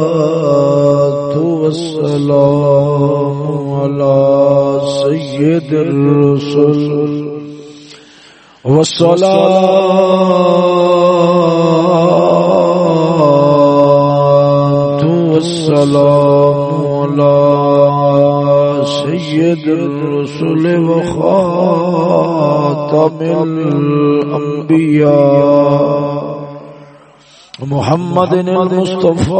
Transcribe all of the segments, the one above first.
والصلاة والسلام على سيد الرسل والصلاة والسلام سيد الرسل وخاتم الأنبياء محمد المصطفى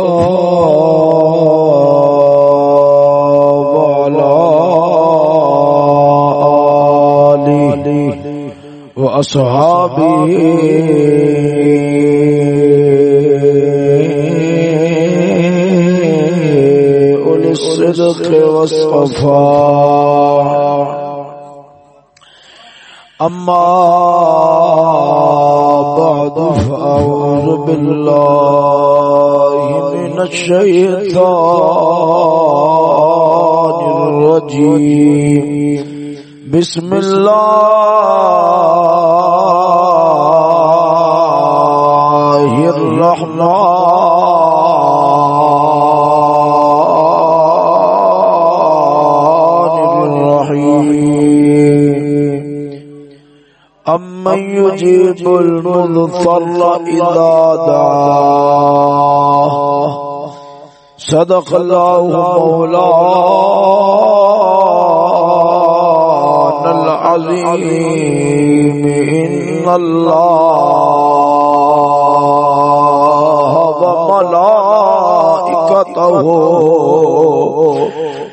وعلى آله وأصحابه أولي الصدق والصفاء أما بعد فأعوذ بالله من الشيطان الرجيم بسم الله الرحمن أمن يجيب المضطر إذا دعاه. صدق الله مولانا العظيم. إن الله وملائكته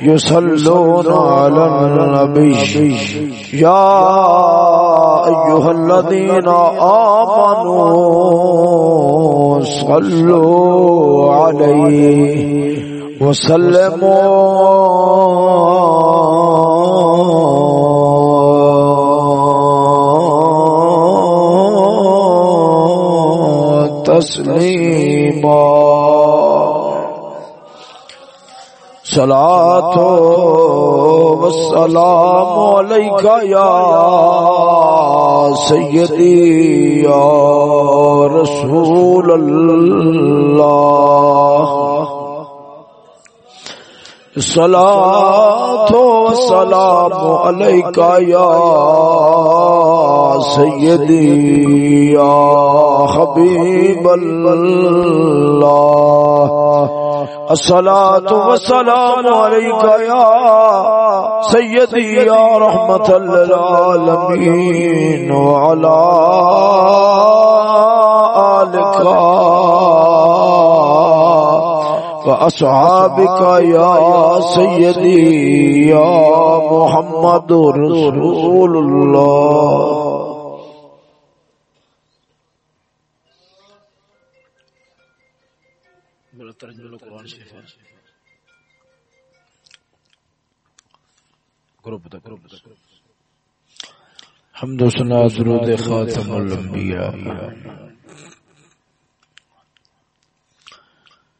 يصلون على النبي. يا أيها الذين آمنوا صلوا عليه وسلموا تسليما. صلاة والسلام عليك يا سيدي يا رسول الله صلاة والسلام عليك يا سيدي يا حبيب الله الصلاة والسلام عليك يا سيدي يا رحمة للعالمين وعلى آلك وأصحابك يا سيدي يا محمد رسول الله حمد و سنا درود خاتم الانبیاء۔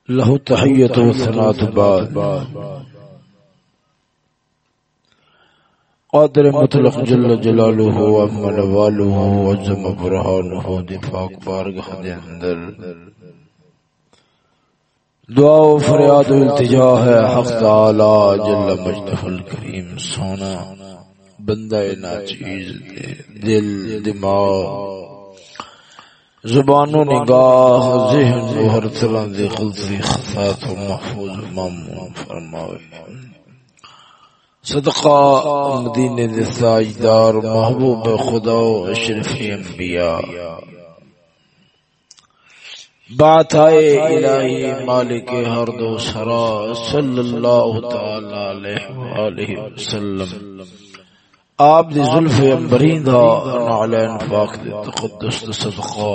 له تحیت و ثنات بعد۔ قادر مطلق جل جلاله و امن واله و عزم برهانه دفاق بارگاہ دے اندر۔ دعا و فریاد و التجا ہے حق تعالی جل مجدہ الکریم۔ سونا بندہ ناچیز دے دل، دماغ۔ زبان و نگاہ ذہن و ہر طرح دے غلطی خطات و محفوظ مامون فرماوے۔ صدقہ مدینہ دے ساجدار محبوب خدا و اشرفی انبیاء۔ بات آئے الہی مالک ہر دو سرا صلی اللہ تعالی علیہ وآلہ وسلم۔ آپ دی ظلف امبرین دا نعلین پاک دی تقدس دی صدقہ.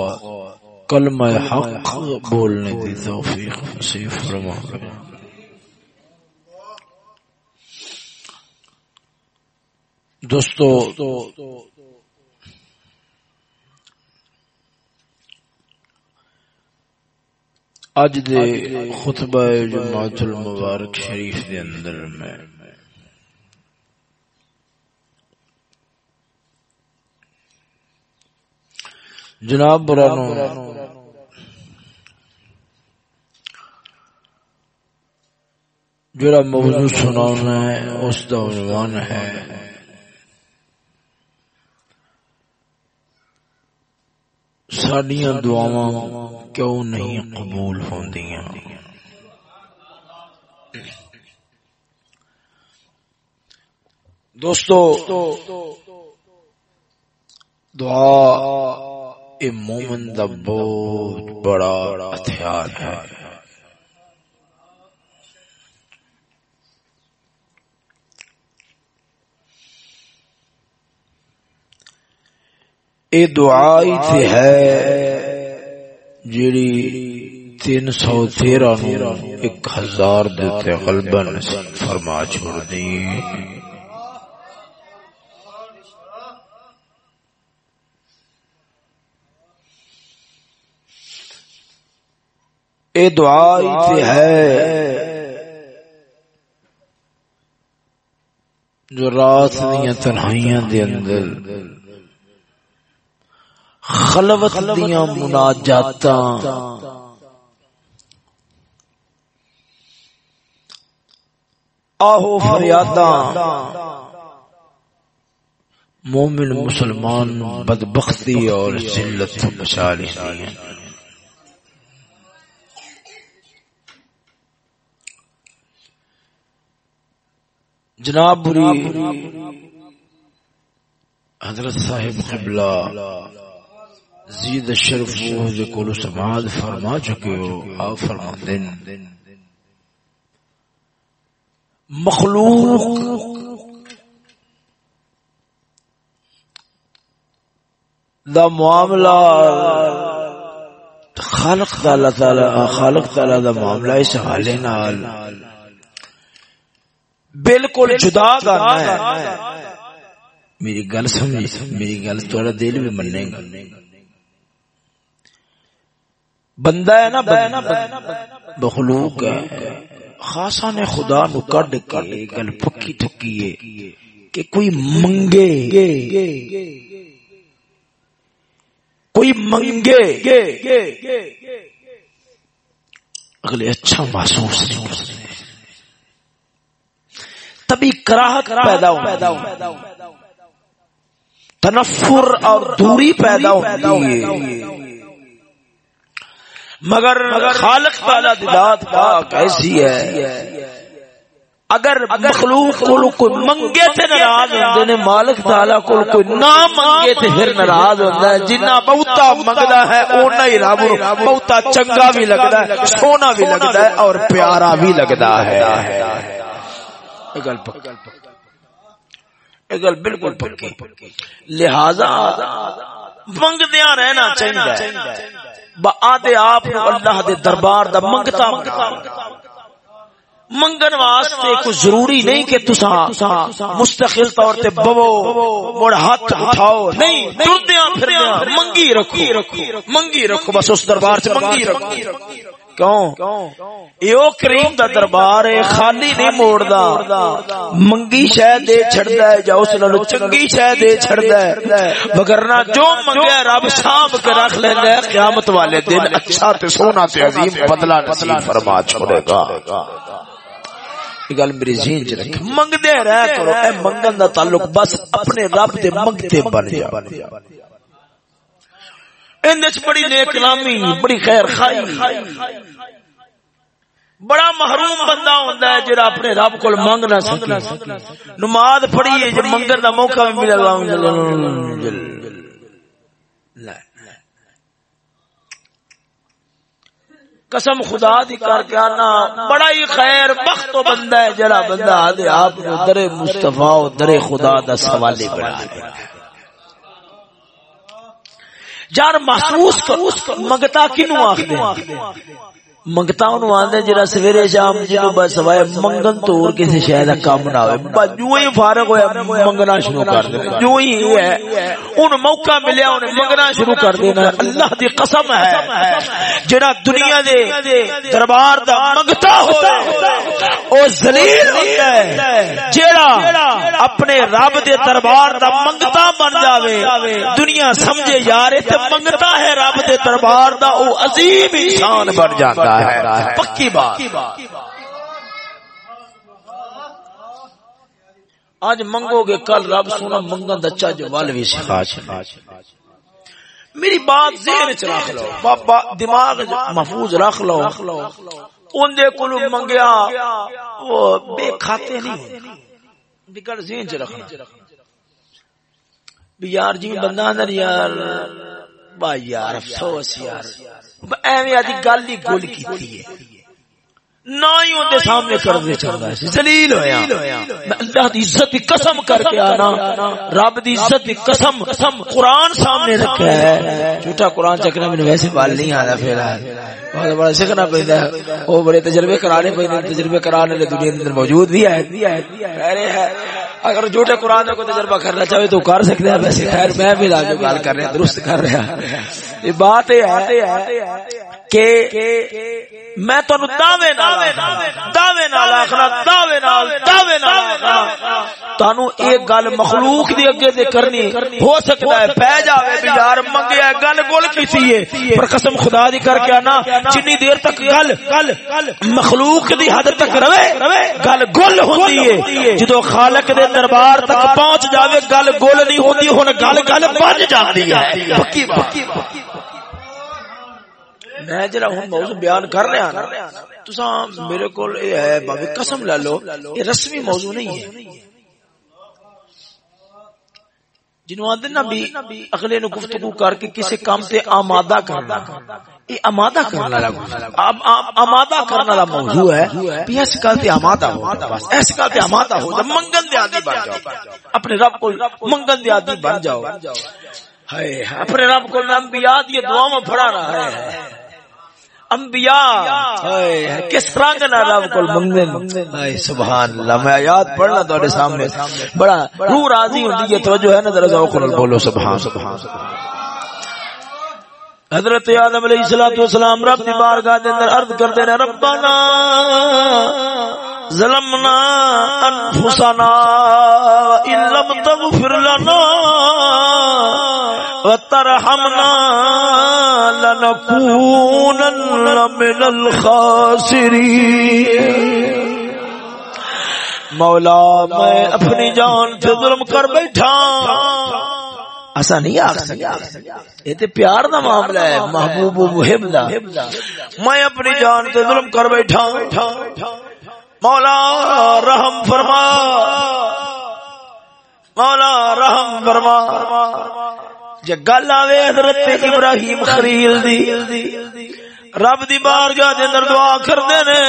کلمہ حق بولنے دی توفیق نصیب فرما. دوستو اج دے خطبہ جماعت المبارک شریف دے اندر میں جناب برانو جڑا موضوع سنانا ہے، اس کا عنوان ہے۔ سڈیاں دعوا کیوں نہیں قبول ہوندیاں؟ دوستو، دعا مومن دا بہت بڑا ہتھیار ہے۔ اے دعائی تے ہے جیڑی تین سو تیرہ ایک ہزار دیتے غلبن فرما چھوڑ دی اے دعا تے ہے۔ جو رات دیاں تنہائیاں دے اندر خلوت دیاں مناجاتاں۔ آہو فریاداں۔ مومن مسلمان بدبختی اور ذلت بچا لیتی ہیں جناب بری حضرت صاحب قبلہ زید الشرف کو سماعت فرما چکے ہو، آپ فرما دن مخلوق دا معاملہ، خالق تعالی خالق تعالی دا معاملہ اس حالے نال۔ بالکل جدا کرنا ہے۔ میری گل سمجھی میری گل تھوڑا دل بھی مننے گا۔ بندہ ہے نا بخلوق ہے خاصا نے خدا نو کڈ کے گل پکی ٹھکی ہے۔ کہ کوئی منگے۔ کوئی منگے۔ اگلے اچھا محسوس نہیں۔ تبھی کراہت پیدا ہو تنفر اور دوری پیدا ہوتی ہے مگر خالق تعالی ذات پاک ایسی ہے۔ اگر مخلوق کو کوئی منگے تے ناراض ہوندے نے، مالک تعالی کو کوئی نہ منگے تے پھر ناراض ہوندا ہے۔ جنہ بہتا منگدا ہے، اونا ہی رب بہتا چنگا بھی لگدا ہے، سونا بھی لگدا ہے اور پیارا بھی لگدا ہے۔ گل گل بالکل پکی لہذا منگدیا رہنا چاہیے آدھے آپ اللہ دے دربار دا منگتا منگن واسطے کوئی ضروری نہیں کہ تسا مستقل طور تے بو مڑ ہاتھ اٹھاؤ۔ نہیں ٹردیاں پھردیاں، منگی رکھو۔ منگی رکھو، بس اس دربار سے منگی رکھو۔ کیوں؟ کریم دا دربار ہے، خالی نہیں موڑدا۔ منگی شے دے چھڑدا ہے یا اس نال چنگی شے دے چھڑدا ہے۔ وگرنہ جو منگیا رب سانپ کے رکھ لیندا ہے قیامت والے دن اچھا تے سونا تے عظیم بدلہ نصیب فرما چھوڑے گا۔ گل میری ذہن چ رکھ۔ منگدے رہ کرو، اے منگن دا تعلق بس اپنے رب دے منگتے بن جا۔ بڑی نیک کلامی بڑی خیر خائی۔ بڑا محروم بندہ ہوتا ہے جڑا اپنے رب کو منگ نہ سکے۔ نماز پڑھی ہے جب منگن کا موقع بھی ملے۔ گا قسم خدا دی کر کے آنا بڑا ہی خیر بخت بندہ ہے جڑا بندہ آدھے آپ در مصطفیٰ در خدا دا سوالے بنا ہے۔ جان محسوس منگتا کنو آخ دے منگتا انہوں آندے سویرے شام جنو بس سوائے منگن تو کسی شاید کام نہ ہوئے با جو ہی فارغ ہویا منگنا شروع کر دینا جو ہی ہے ان موقع ملیا انہیں منگنا شروع کر دینا اللہ دی قسم ہے جنا دنیا دے دربار دا منگتا ہوئے او زلیل ہوتا ہے جیڑا اپنے رب دے دربار دا منگتا بن جاوے دنیا سمجھے یارے تے منگتا ہے رب دے دربار دا او عظیم انسان بن جاتا ہے۔ پکی بات۔ آج منگو گے کل رب سونا منگن دچا جو والوی سکھا چھنا میری بات ذہن چ رکھ لو۔ بابا دماغ محفوظ رکھ لو۔ ان دے کلو منگیا وہ بے کھاتے نہیں بگڑ ذہن چ رکھنا یار جی بندہ اندر یار با یار افسوس یار۔ ایویں آدھی گل ہی گل کی نہ ہی اندر سامنے کرنے چاہتا ہے۔ زلیل ہویا۔ میں اللہ دی عزت قسم کر کے آنا۔ رب دی عزت قسم قسم قرآن سامنے رکھا ہے جھوٹا قرآن چکنا میں ویسے بال نہیں آنا پھر۔ بہت بڑا سیکھنا پہنتا ہے۔ وہ بڑے تجربے کرانے پہنے تجربے کرانے لیے دنیا اندر موجود بھی ہے۔ اگر جھوٹے قرآن کو تجربہ کرنا چاہے تو کر سکتے ہیں، ویسے خیر، میں بھی لاجو گال کر رہے ہیں درست کر رہا۔ یہ بات ہے۔ کہ میں تانوں دعوے نال دعوے نال آکھنا دعوے نال دعوے نال آکھنا تانوں ایک گل مخلوق دی اگے تے کرنی ہو سکتا ہے پے جاوے بھی یار منگیا گل گل کیتی ہے۔ پر قسم خدا دی کر کے انا جنی دیر تک گل مخلوق دی حد تک رہے، گل گل ہوندی ہے۔ جدو خالق دے دربار تک پہنچ جاوے، گل گل نہیں ہوندی ہن گل گل بن جاندی ہے۔ پکی بات۔ میں جڑا ہوں موضوع بیان کر رہا نا تساں میرے کول اے ہے بھاوے قسم لے لو یہ رسمی موضوع نہیں ہے۔ جنوں آدھے نا بھی اگلے نو گفتگو کر کے کسی کام تے آمادہ کرنا۔ یہ آمادہ کرنا لگا آمادہ کرنا لا موضوع ہے بھی ایسے کال تے آمادہ ہو بس۔ ایسے کال تے آمادہ ہو منگن دے آدھی بن جاؤ۔ اپنے رب کو منگن دے آدھی بن جاؤ۔ اپنے رب کو انبیاء دی دعا میں پڑھا رہا ہے۔ انبیاء. کس رنگ نہ رب کول منگن؟ سبحان اللہ میں آیات پڑھنا تواڈے سامنے۔ بڑا روح راضی ہوندی ہے، توجہ ہے نا، ذرا ذوق نال بولو، سبحان سبحان حضرت آدم علیہ الصلوۃ والسلام رب دی بارگاہ دے اندر عرض کرتے ہیں ربنا ظلمنا انفسنا ان لم تغفر وترحمنا لنكونن من الخاسرين. مولا، میں اپنی جان سے ظلم کر بیٹھا ایسا نہیں آ یہ تو پیار دا معاملہ ہے، محبوب و محب دا۔ میں اپنی جان سے ظلم کر بیٹھا مولا، رحم فرما۔ مولا، رحم فرما۔ جے گل آوے حضرت ابراہیم خلیل دی رب دی بارگاہ دے اندر دعا کردے نے۔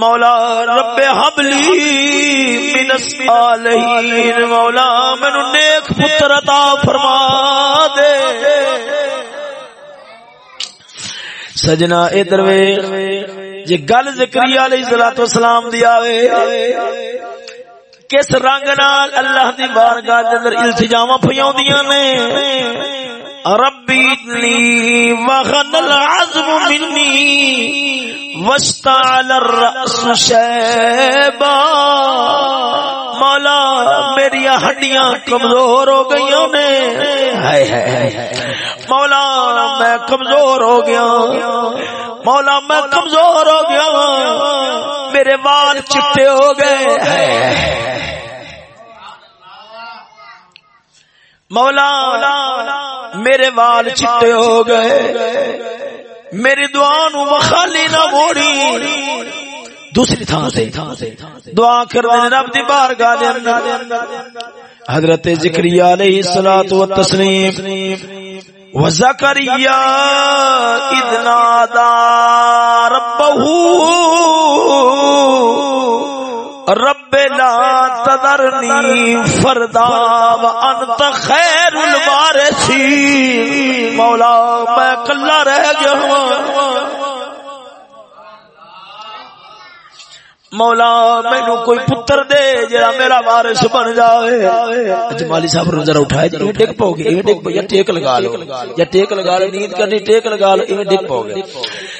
مولا رب حبلی من الصالحین مولا مینوں نیک پتر عطا فرما دے۔ سجنا ادھر ویکھ جے گل زکریا علیہ الصلوۃ والسلام دی آوے۔ کس رنگ نال اللہ دی بارگاہ دے اندر التجاواں پھیاوندیاں نے؟ ربی لی وغن العظم منی وستعل الرأس شیبا۔ مولا میری ہڈیاں کمزور ہو گئی نے۔ ہائے ہائے۔ مولا، میں کمزور ہو گیا۔ مولا، میں کمزور ہو گیا۔ میرے بال چٹے ہو گئے مولا، میرے وال چٹے ہو گئے۔ میری دعا نو مخالی نہ موڑی۔ دوسری تھان سے دعا کر دے رب دی بارگاہ دے اندر۔ حضرت ذکریا علیہ الصلوۃ والتسلیم۔ وزکریا ادنا نادى ربه رب لا تذرنی فردا وانت خیر الوارثین مولا میں کلا رہ گیا ہوں۔ مولا مینو کوئی پتر دے جڑا میرا وارث بن جائے اچھا مالی صاحب نظر اٹھائے جی ٹیک پاؤ گے ایویں ٹیک یا ٹیک لگا لو یا ٹیک لگا لو نیند کرنی ٹیک لگا لو ایویں ٹیک پاؤ گے۔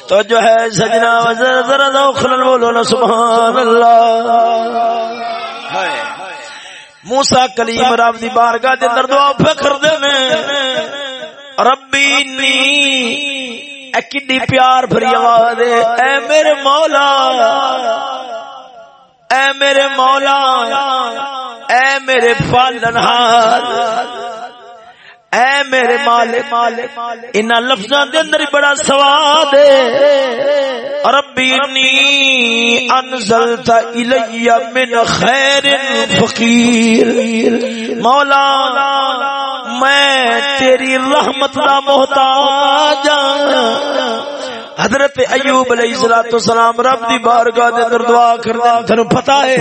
تو جو ہے سجنا وزر ذرا بولو نا سبحان اللہ۔ موسا کلیم رب دی بارگاہ دے اندر دعا فکر دے نے۔ ربی نی اے کڈی پیار بھری آواز اے میرے مولا۔ اے میرے مولا، اے میرے پالنہار اے میرے مالک ان لفظاں دے اندر بڑا سواد ہے۔ ربی انی انزلت الی من خیر فقیر۔ مولا، میں تیری رحمت دا محتاج ہاں۔ حضرت ایوب علیہ الصلوۃ والسلام رب دی بارگاہ دے اندر دعا کرتے ہیں۔ تھانوں پتہ ہے۔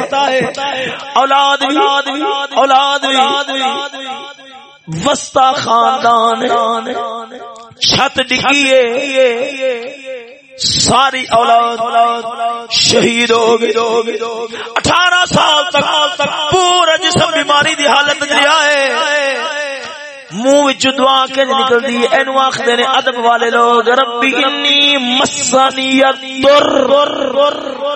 اولاد بھی اولاد بھی وسطا خاندان چھت ڈگی ساری اولاد شہید ہو گئی۔ اٹھارہ سال تک پورا جسم بیماری دی حالت لیا ہے منہ وچ دعا کے نکلدی دی اینو آکھدے نے ادب والے لوگ، ربی انی مسانی در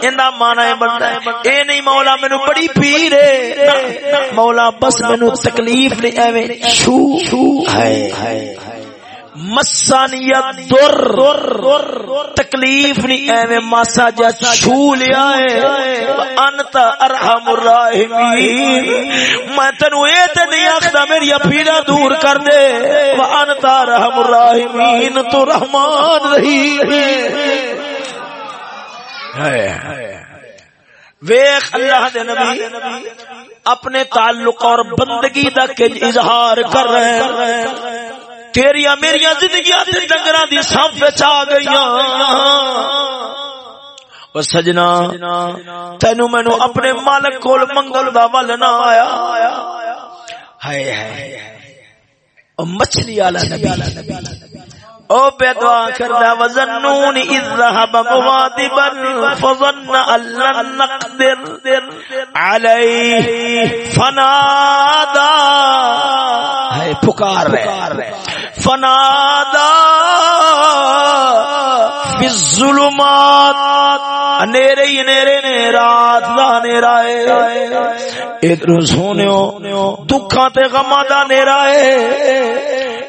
ایندا معنی ہے۔ بندا اے نہیں مولا، مینوں بڑی پیر ہے۔ مولا، بس مینوں تکلیف نے ایویں چھو ہائے ہائے مسانیت در تکلیف نہیں ایویں ماسا جا چھو لیا ہے۔ انت ارحم الراحمین میں تینو اے تے نہیں آکھدا میری پیڑا دور کر دے۔ وانت ارحم الراحمین تو رحمان رہی ہے۔ ویخ اللہ دے نبی، اپنے تعلق اور بندگی دا اظہار کر رہے ہیں۔ تیریا میری زندگی ڈنگر دی سب آ گئی سجنا تینو مینو اپنے مالک کو منگل دا ول نہ آیا۔ مچھلی والا نبی۔ او بے دعا کردا وزنون اذ ذهب مغاضبا، فظن ان لن نقدر عليه فنادى۔ ہے پکار رہے۔ فنادا فی الظلمات۔ انیرے ہی انیرے نے رات دا نیرا ہے۔ ادھر سونیو، دکھاں تے غماں دا ہے۔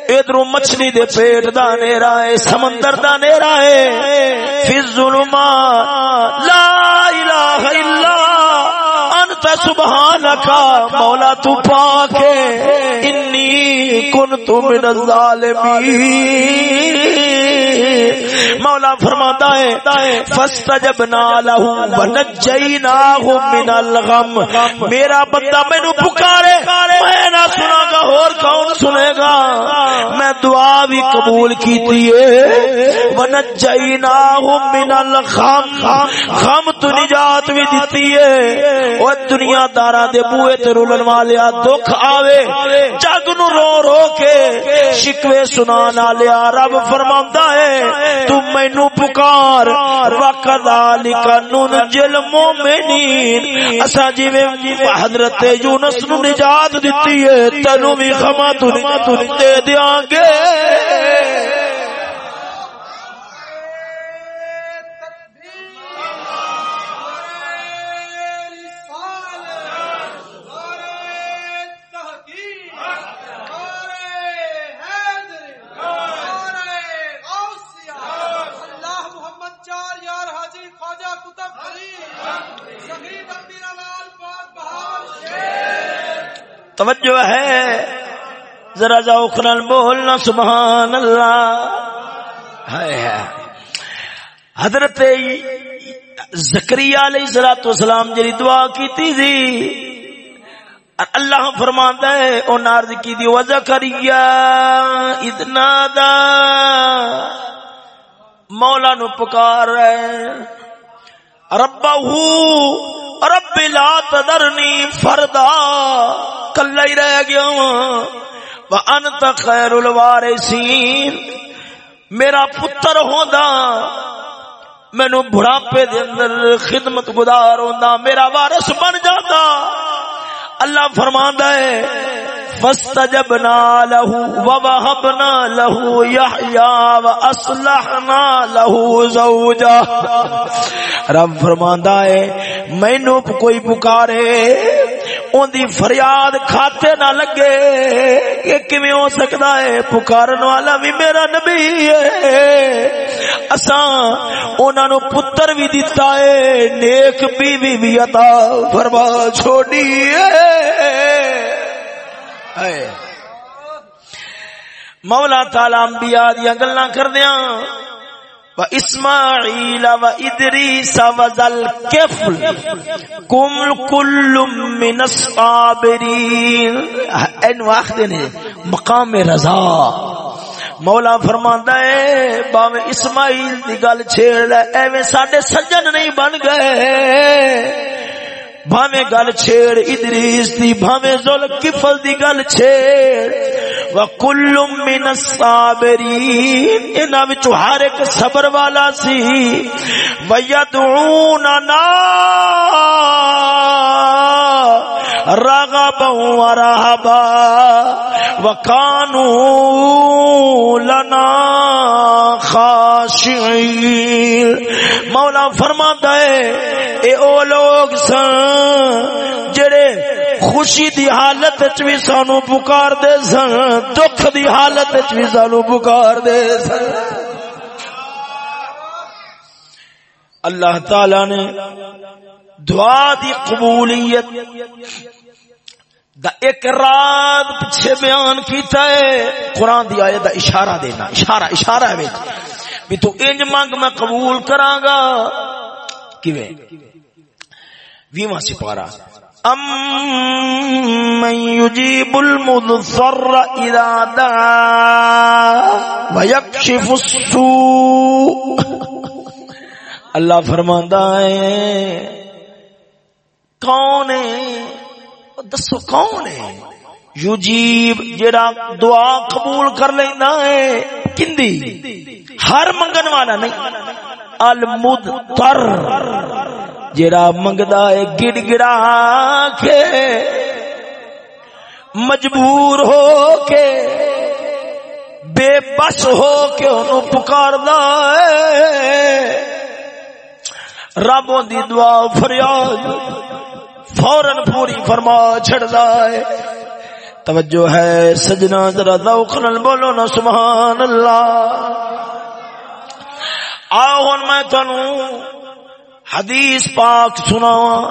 ادھر مچھلی دے پیٹ دا نیرا ہے، سمندر دا نیرا ہے۔ فی الظلمات۔ لا الہ الا انت سبحانکا مولا تو پاک انی کنت من الظالمین؟ مولا فرماتا ہے فاستجبنا له ونجيناه من الغم۔ میرا بندہ مینوں پکارے میں نہ سنا گا اور کون سنے گا؟ میں دعا بھی قبول کیتی ہے۔ ونجيناه من الغم۔ غم تو نجات بھی دتی ہے۔ او دنیا دارا دے بوئے تے رولن والیا دکھ آوے۔ جگ نو رو رو کے کے شکوے سنا لیا رب فرماتا ہے تو مینو پکار وکذالک ننجل مومنین اسا جویں حضرت یونس نو نجات دتی ہے تینو بھی خما تو دے دیاں گے توجہ ہے۔ ذرا ذوق نال بولنا سبحان اللہ حضرت زکریا علیہ الصلوۃ والسلام جی دعا کیتی تھی اللہ فرماندا ہے او نارد کی دی وزکریا اذنا دا مولا نو پکار رہے۔ ربہ رب لا تذرنی فردا کلا ہی رہ گیا وہ انت خیر الوارثین، میرا پتر ہوندا مینو بڑھاپے دے اندر خدمت گزار ہوندا، میرا وارث بن جاتا اللہ فرماندا ہے فاستجبنا له ووهبنا له يحيى واصلحنا له زوجا رب فرماندا ہے مینوں کوئی پکارے، اون دی فریاد کھاتے نہ لگے کہ کیویں ہو سکدا ہے؟ پکارن والا بھی میرا نبی ہے۔ اساں انہاں نو پتر بھی دتا ہے، نیک بیوی بھی عطا فرما چھوڑی ہے۔ مولا تالا انبیاء دیا گلا کردیا و اسماعیل و ادریس و ذل کفل کم کل من الصابرین۔ این وقت نے مقام رضا۔ مولا فرماندا ہے، باویں اسماعیل دی گل چھیڑ لے، ایویں ساڈے سجن نہیں بن گئے۔ بھاوے گل چھیڑ، ادریس دی بھاوے زل کفل دی گل چھیڑ۔ وکل من الصابرین انہاں وچ ہر ایک صبر والا سی۔ ویدعوننا رغبا ورهبا وكانوا لنا خاشعين مولا فرماتا ہے، اے او لوگ سن، جڑے خوشی دی حالت وچ بھی سانو پکار دے سن، دکھ دی حالت وچ بھی سانو پکار دے سن۔ اللہ تعالی نے دعا دی قبولیت دا ایک رات پیچھے بیان کیتا ہے۔ قرآن دی آیت دا اشارہ دینا۔ اشارہ اشارہ ہے بھی تو انج مانگ میں قبول کراں گا کیویں؟ ویواں سپارہ۔ ام من يجيب المضطر اذا دعا ويكشف السوء۔ اللہ فرماندا ہے۔ کون ہے؟ دسو کون ہے؟ یجیب جڑا دعا قبول کر لینا ہے کندی ہر منگن والا نہیں۔ المدتر جڑا منگدا ہے، گڑ گڑا کے مجبور ہو کے، بے بس ہو کے انہوں پکاردا ہے۔ رب دی دعا فریاد۔ فورن پوری فرما چھڑدا ہے توجہ ہے، سجنا ذرا ذوق نال بولو نا، سبحان اللہ۔ آؤ ہن میں تانوں حدیث پاک سناواں۔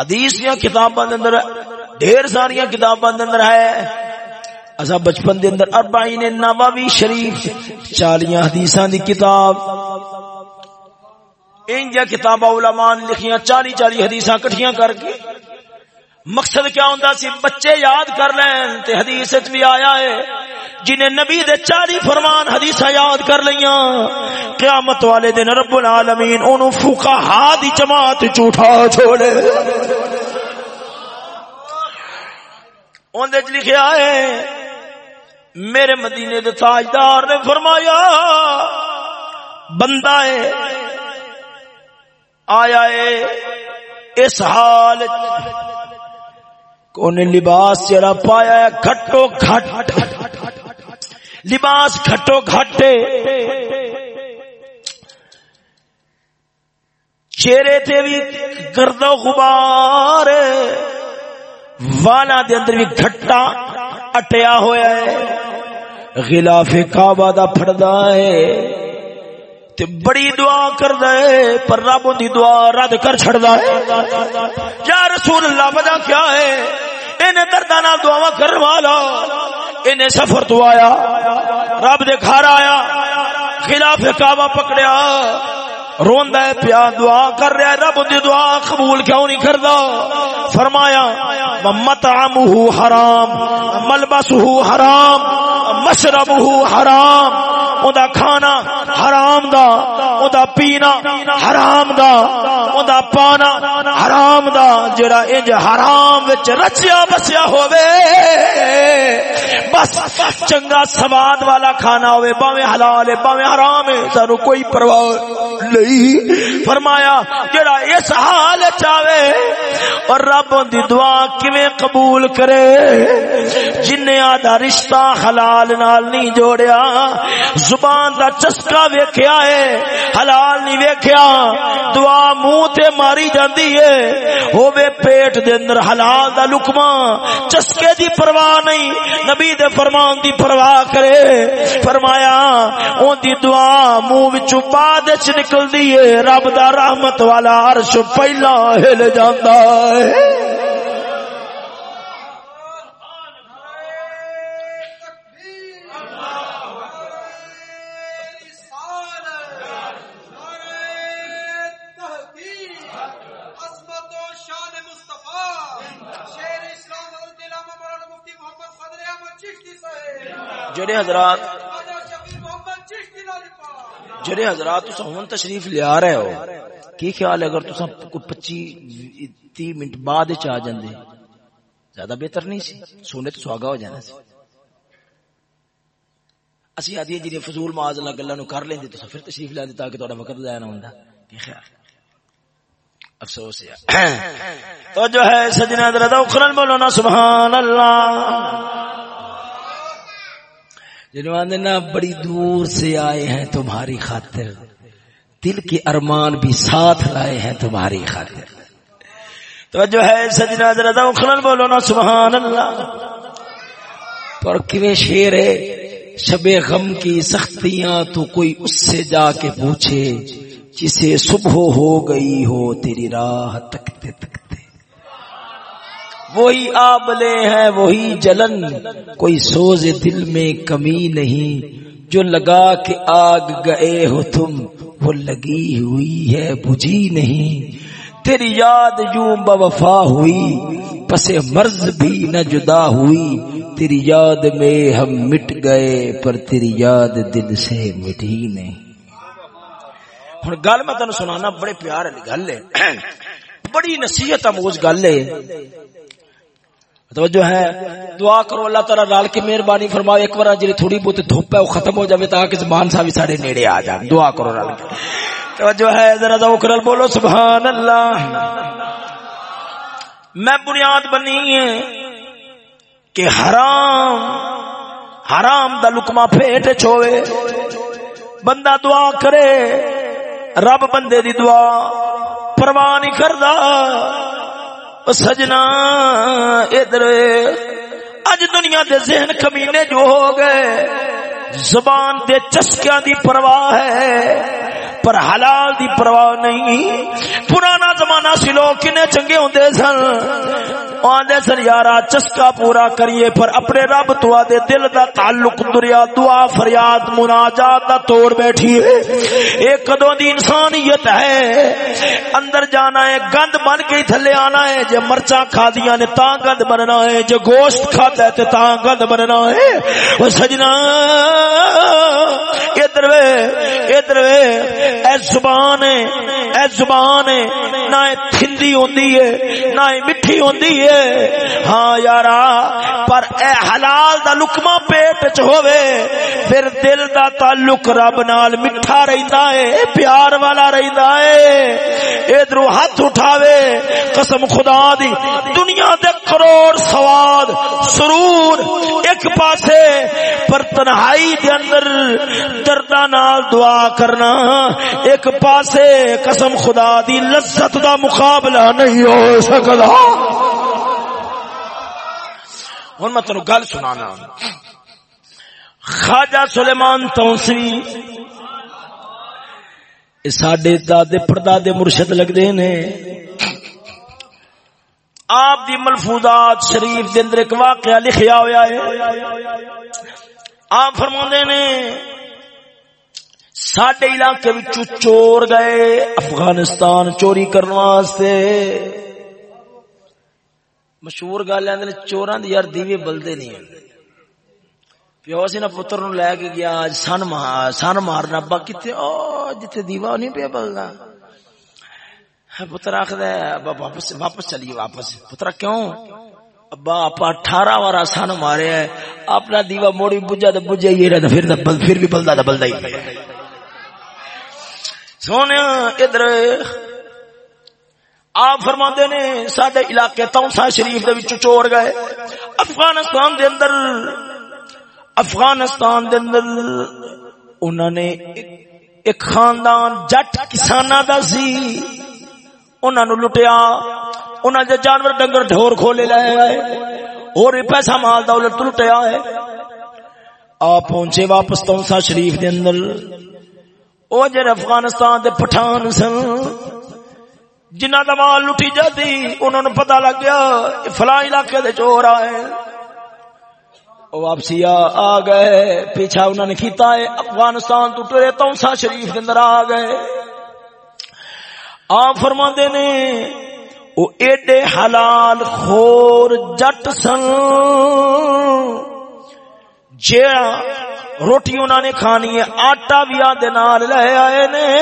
حدیث یا کتاباں دے اندر، ڈھیر ساری کتاباں دے اندر ہے۔ اسا بچپن دے اندر اربعین نووی شریف، چالیاں حدیثاں دی کتاب۔ انجا کتاب علماء نے لکھیاں، چالی چالی حدیثاں کٹھیاں کر کے۔ مقصد کیا ہوندا سی؟ بچے یاد کر لین۔ تے حدیث وچ بھی آیا ہے، جنہیں نبی دے چالی فرمان حدیثاں یاد کر لیاں قیامت والے دن رب العالمین اونوں فقہا دی جماعت جھوٹا چھوڑے۔ اون وچ لکھیا ہے، میرے مدینے دے تاجدار نے فرمایا، بندہ ہے آیا ہے، اس حال کونے لباس جڑا پایا ہے کھٹو کھٹ لباس کھٹو کھٹے چہرے تے بھی گرد و غبار والا دے اندر بھی گھٹا اٹیا ہویا ہے۔ غلاف کعبہ دا پھڑدا ہے۔ تے بڑی دعا کر دے پر رب دی دعا رد کر چھڑ دا ہے۔ یا رسول اللہ وجہ کیا ہے؟ انہیں دردانہ دعا کروا لا انہیں سفر تو آیا، رب دے گھر آیا، خلاف کعبہ پکڑیا۔ روندا ہے پیا دعا کر رہا ہے، رب دی دعا قبول کیوں نہیں کردا فرمایا مطعمه حرام ملبسه حرام مشربه حرام اوندا کھانا حرام دا اوندا پینا حرام دا اوندا پانا حرام دا، جڑا انج حرام وچ رچیا بسیا ہووے۔ بس چنگا سواد والا کھانا ہوے باویں حلال ہے، باویں حرام ہے، سانو کوئی پرواہ نہیں۔ گئی۔ فرمایا، جڑا اس حال چاہے اور رب دی دعا کیویں قبول کرے؟ جن آدھا رشتہ حلال نال نہیں جوڑیا، زبان دا چسکا ویکھیا ہے، حلال نہیں ویکھیا، دعا منہ تے ماری جاندی ہے، ہووے پیٹ دے اندر حلال دا لقمہ چسکے دی پرواہ نہیں، نبی دے فرمان دی پرواہ کرے۔ فرمایا، اون دی دعا منہ وچوں بعد وچ نکل نکلدی ہے رب دا رحمت والا عرش پہلا ہل جاندا ہے۔ جڑے حضرات جڑے حضرات تسا ہن تشریف لے آ رہے ہو، کی خیال ہے اگر تسا کوئی پچی تی منٹ بعد چ آ جاندے؟ زیادہ بہتر نہیں سی؟ سونے تو سواگا ہو جانا سی۔ اسی آدھی جی فضول معاذ اللہ گلا نو کر لیندے تو پھر تشریف لے آندے تاکہ تہاڈا وقت ضائع نہ ہوندا۔ کی خیال؟ افسوس ہے۔ تو جو ہے سجنا دردا اخرن بولو نا سبحان اللہ۔ جنوان نا بڑی دور سے آئے ہیں تمہاری خاطر۔ دل کے ارمان بھی ساتھ لائے ہیں تمہاری خاطر۔ تو جو ہے سجنا ذرا اخلن بولو نا، سبحان اللہ۔ پر کیویں شیر ہے، شب غم کی سختیاں تو کوئی اس سے جا کے پوچھے، جسے صبح ہو گئی ہو تیری راہ تکتے تک۔ وہی آبلے ہیں، وہی جلن۔ کوئی سوز دل میں کمی نہیں۔ جو لگا کے آگ گئے ہو تم، وہ لگی ہوئی ہے، بجھی نہیں۔ تیری یاد یوں بوفا ہوئی، پس مرض بھی نہ جدا ہوئی۔ تیری یاد میں ہم مٹ گئے، پر تیری یاد دل سے مٹی نہیں۔ ہوں گل میں تین سنانا، بڑے پیار گل ہے۔ بڑی نصیحت اموز گل ہے۔ توجہ ہے۔ دعا کرو، اللہ تعالی رال کے مہربانی فرماؤ ایک بار جی تھوڑی بہت دھوپ ہے، وہ ختم ہو جائے تاکہ زبان صاحب سارے نیڑے آ جائیں دعا کرو رل کے توجہ ہے، ذرا ذرا کرل بولو، سبحان اللہ۔ میں بنیاد بنی ہے کہ حرام حرام دا لکما پھیٹ چھوئے بندہ دعا کرے، رب بندے دی دعا پرواہ نہیں کردا۔ سجنا، ادھر۔ اج دنیا دے ذہن کمینے جو ہو گئے، زبان دے چسکیاں دی پرواہ ہے، پر حلال دی پرواہ نہیں۔ پرانا زمانہ سی، لوگ کنے چنگے ہوندے سن۔ آندے سن، یارا، چسکا پورا کریے، پر اپنے رب تو آدے دل دا تعلق دریا دعا، فریاد، مناجات دا توڑ بیٹھی ہے۔ ایک قدوں دی انسانیت ہے؟ اندر جانا ہے، گند بن کے تھلے آنا ہے۔ جے مرچا کھا دیا نے، تاں گند بننا ہے۔ جے گوشت کھاتا ہے تے تاں گند بننا ہے۔ وہ سجنا، ادھر وے ادھر وے، اے زبان ہے۔ اے زبان ہے، نہ تھندی ہوندی ہے، نہ مٹھی ہوندی ہے۔ ہاں یارا، پر اے حلال دا لقمہ پیٹ چ ہووے، پھر دل دا تعلق رب نال میٹھا رہندا ہے، پیار والا رہندا ہے۔ ادھر ہاتھ اٹھاوے، قسم خدا دی، دنیا دے کروڑ سواد، سرور ایک پاسے، پر تنہائی دے اندر درداں نال دعا کرنا، ایک پاسے قسم خدا دی لذت دا مقابلہ نہیں ہو سکتا۔ ہوں میں تین گل سنانا۔ خواجہ سلیمان توسری سڈے دادے پردادے مرشد لگتے نے۔ آپ دی ملفوظات شریف دے اندر ایک واقعہ لکھیا ہوا ہے۔ آپ فرما نے سڈے علاقے چور گئے افغانستان چوری کرنے واسطے۔ مشہور گل ہے چوراں دی یار دیوے بلدے نہیں پیو سی نا پتر نو لے کے گیا سن مار سن مارنا ابا کتنے او جتھے دیوا نہیں پیا بلدا پتر آخد ابا واپس واپس چلیے، واپس۔ پتر کیوں؟ ابا آپ اٹھارہ وارا سن مارے اپنا دیوا موڑی بجا تو بجا ہی رہتا پھر پھر بھی بلدا تو بلدا ہی سونے، ادھر آپ فرما نے سڈے علاقے تونسا شریف دے چور گئے۔ افغانستان دے اندر، افغانستان دے اندر انہوں نے ایک ایک خاندان جٹ کسانا دا سی۔ انہوں نے لٹیا۔ انہوں نے جانور ڈنگر ڈھور کھولے لے آئے اور پیسہ مال دولت لٹیا ہے۔ آپ پہنچے واپس تونسا شریف دے اندر۔ او جڑے افغانستان دے پٹھان سن جنہ دا مال لٹی جاتی انہوں نے پتہ لگ گیا، فلاں علاقے دے چور آئے۔ واپسی آ گئے۔ پیچھا انہوں نے کیتا ہے، افغانستان تو ٹرے تونسا شریف کے اندر آ گئے۔ آپ فرما نے وہ ایڈے حلال خور جٹ سن، جیڑا روٹی انہوں نے کھانی ہے، آٹا بھی آدھے نال لے آئے نے۔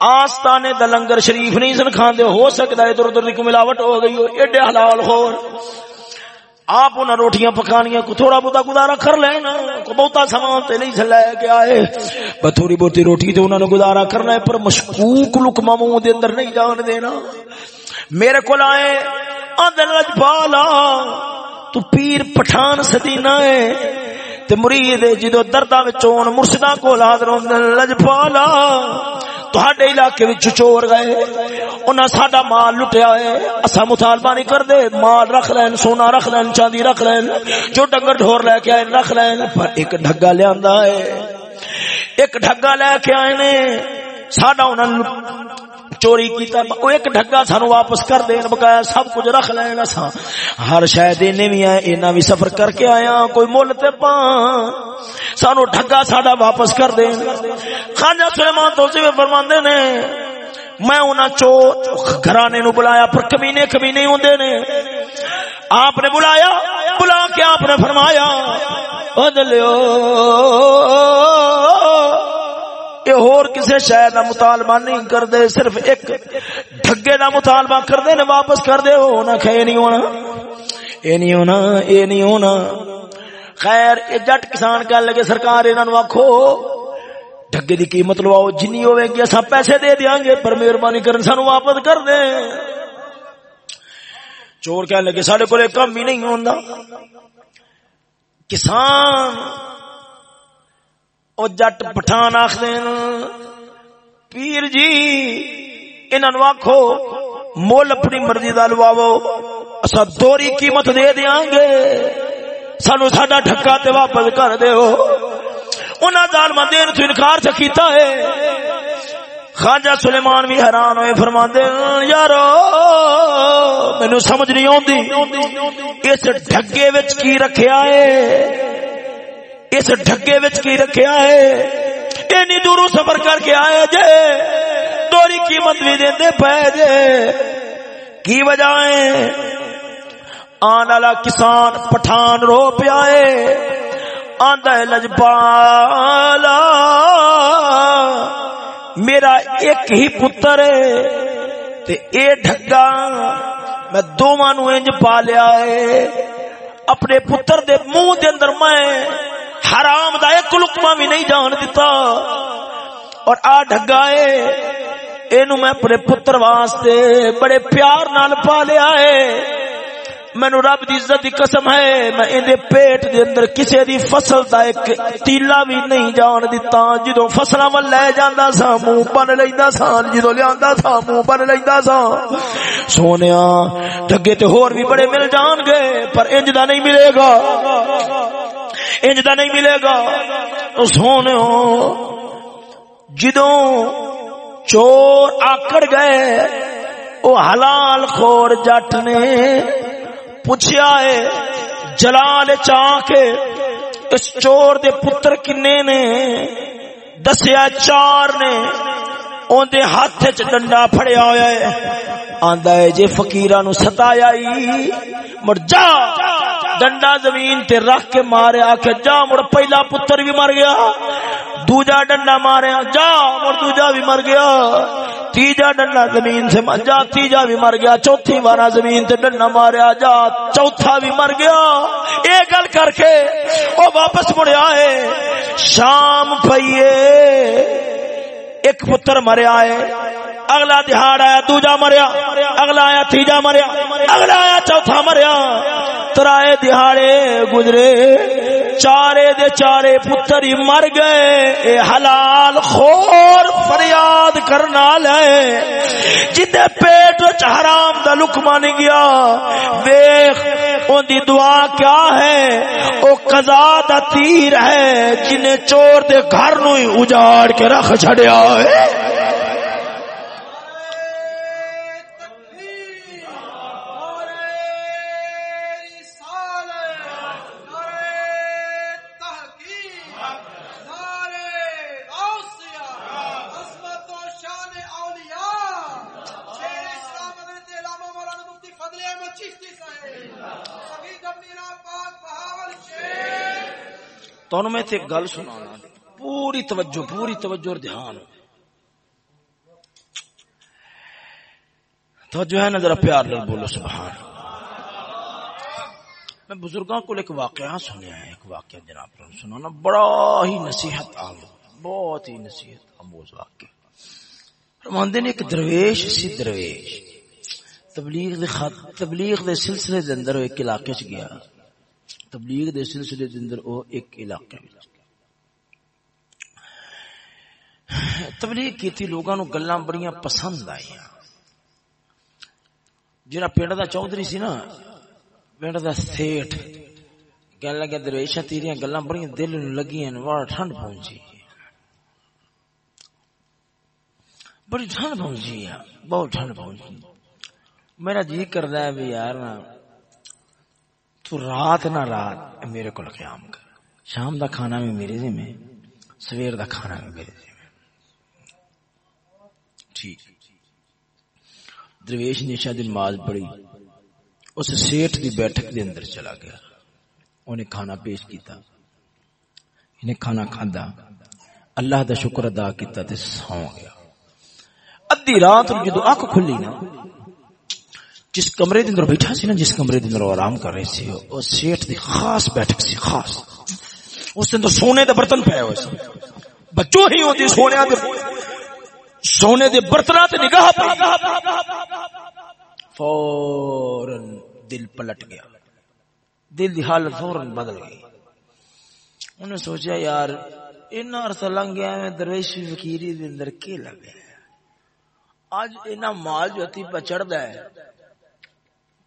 آستانے دا لنگر شریف نہیں سن کھاندے، ہو سکتا ہے، ادھر ادھر کی ملاوٹ ہو گئی ہو۔ ایڈے حلال خور۔ آپ انہیں روٹیاں پکانیاں کو تھوڑا بہت گزارا کر لینا کو بہتا سامان تے نہیں سے لے کے آئے۔ پر تھوڑی بہتی روٹی تے انہوں نے گزارا کرنا ہے، پر مشکوک لکما منہ دے اندر نہیں جان دینا۔ میرے کو آئے آدھے لج تو پیر پٹھان سدینا ہے۔ تے مرید جدو دردہ وچوں مرشداں کول حاضر ہوندے لج پالا تہاڈے علاقے وچ چور گئے، انہاں ساڈا مال لٹیا ہے اسا مطالبہ نہیں کردے مال رکھ لین، سونا رکھ لین، چاندی رکھ لین، جو ڈنگر ڈھور لے کے آئے، رکھ لین، پر ایک ڈھگا لیا ہے، ایک ڈھگا لے کے آئے نے، ساڈا انہاں چوری کیتا، او ایک ڈھگا سانو واپس کر دین بقایا سب کچھ رکھ لین اساں۔ ہر شے دینے وی آئے اینا وی سفر کر کے آیا ہاں، کوئی مول تے پا سانو ڈھگا ساڈا واپس کر دین۔ خواجہ سلیمان توسی فرماندے نے، میں انہاں چور گھرانے نو بلایا، پر کمینے کمینے ہوندے نے۔ آپ نے بلایا، بلا کے آپ نے فرمایا بدلو یہ ہور کسے شہر کا مطالبہ نہیں کرتے، صرف ایک ڈگے کا مطالبہ کرتے نے واپس کر دے ہونا کھے نہیں ہونا، یہ نہیں ہونا، یہ نہیں ہونا۔ خیر، یہ جٹ کسان کہہ لگے، سرکار انہوں آخو ڈگے کی قیمت لواؤ، جنی ہوے گی اصا پیسے دے دیا گے، پر مہربانی کرن سانو واپس کر دے چور کہہ لگے سارے کو کم ہی نہیں ہوتا کسان او جٹ پٹھان آخ دین پیر جی انہوں آخو مول اپنی مرضی کا لواو اصا دوری قیمت دے دیا گے۔ سانو ساڈا ٹھکا تے واپس کر دیو۔ انہاں ظالم دین تو انکار سے کیتا ہے۔ خواجہ سلیمان بھی حیران ہوئے فرما یارو مینو سمجھ نہیں آتی اس ڈگے وچ کی رکھیا ہے؟ اس ڈگے وچ کی رکھیا ہے؟ اینی دوروں سفر کر کے آئے جے، دوری قیمت بھی دیندے پے جے۔ کی وجہ ہے؟ آن والا کسان پٹھان رو پیا ہے۔ آندا ہے لجپالا میرا ایک ہی پتر ہے۔ تے اے ڈھگا میں دوواں نو انج پالیا ہے۔ اپنے پتر دے منہ دے اندر میں حرام دا ایک لقمہ بھی نہیں جان دیتا۔ اور آ ڈگائے اینو میں اپنے پتر واسطے بڑے پیار نال پالیا ہے۔ مینو رب دی عزت دی قسم ہے۔ میں ان دے پیٹ دے اندر کسے دی فصل دا ایک تیلا بھی نہیں جان دیتا۔ جدو فصلاں ول لے جاندا سا منہ بن لیندا سا۔ جدو لیاندا سا منہ بن لیندا سا۔ سونیا ڈگے تے ہور بھی بڑے مل جان گے، پر انج دا نہیں ملے گا۔ انج دا نہیں ملے گا۔ سونے جدو چور آکڑ گئے، او حلال خور جٹ نے پوچھا ہے، جلال چاہ کے اس چور دے پتر کنے نے؟ دسیا چار نے اوندے ہاتھ چ ڈنڈا پھڑیا ہویا ہے۔ آندا ہے، جے فقیراں نو ستایا ای مڑ جا۔ ڈنڈا زمین تے رکھ کے مارے آکھے جا، مڑ پہلا پتر بھی مر گیا۔ دوجا ڈنڈا مارے جا، مڑ دوجا بھی مر گیا۔ تیجا ڈنڈا زمین سے مر جا، تیجا بھی مر گیا۔ چوتھی بارا زمین تے ڈنڈا ماریا، جا، چوتھا بھی مر گیا۔ اے گل کر کے او واپس مڑیا ہے۔ شام پئیے ایک پتر مریا ہے، اگلا دہاڑ آیا، دوجا مریا، اگلا آیا، تیجا مریا، اگلا آیا، چوتھا مریا۔ ترائے دہاڑے گزرے چارے دے چارے پتر ہی مر گئے اے حلال خور فریاد کرنا لے جدے پیٹ حرام دا لکما نہیں گیا دیکھ ان دی دعا کیا ہے او قضا دا تیر ہے جنہیں چور دے گھر نو ہی اجاڑ کے رکھ چھڑیا ہے تو میں تے گل سنانا پوری توجہ پوری توجہ اور دھیان۔ توجہ ہے نا ذرا پیار لگ بولو، سبحان۔ میں بزرگوں کو ایک واقعہ سنیا ہے، ایک واقعہ جناب سنانا۔ بڑا ہی نصیحت آم بہت ہی نصیحت اموز واقعہ رماندے نے ایک درویش سی درویش۔ تبلیغ دے خط، تبلیغ دے سلسلے دے اندر ایک علاقے چ گیا۔ تبلیغ دے سلسلے دے اندر او ایک علاقے وچ تبلیغ کیتی لوگاں نو گلاں بڑیاں پسند آئیاں۔ جڑا پنڈ دا چوہدری سی نا پنڈ دا سیٹھ کہنے لگا درویشا تیریاں گلاں بڑیاں دل نو لگیاں بڑا ٹھنڈ پہنچی۔ بڑی ٹھنڈ پہنچی ہے بہت ٹھنڈ پہنچی۔ میرا جی کردا ہے بھی یار نا تو رات نہ رات میرے کو قیام کر۔ شام دا کھانا بھی میرے ذمہ سویر دا کھانا بھی میرے ذمہ ٹھیک جی۔ درویش نے شاید نماز پڑھی، اس سیٹھ دی بیٹھک دے اندر چلا گیا۔ انہیں کھانا پیش کیتا۔ انہیں کھانا کھاندا، اللہ دا شکر ادا کیتا تے سو گیا۔ ادھی رات جدو اکھ کھلی نا جس کمرے دے اندر بیٹھا سی نا، جس کمرے دے اندر آرام کر رہے سی او سیٹ دی خاص بیٹھک سی، خاص۔ اس دے اندر سونے دے برتن پے ہوئے سی۔ بچوں ہی ہوندی سونے دے۔ سونے دے برتناں تے نگاہ پئی فورن دل پلٹ گیا۔ دل دی حالت فورن بدل گئی۔ انہیں سوچا، یار اینا عرصہ لنگ گیا میں، درویشی فقیری دے اندر کی لگے آج اینا مال جو تھی پہ چڑھ ہے۔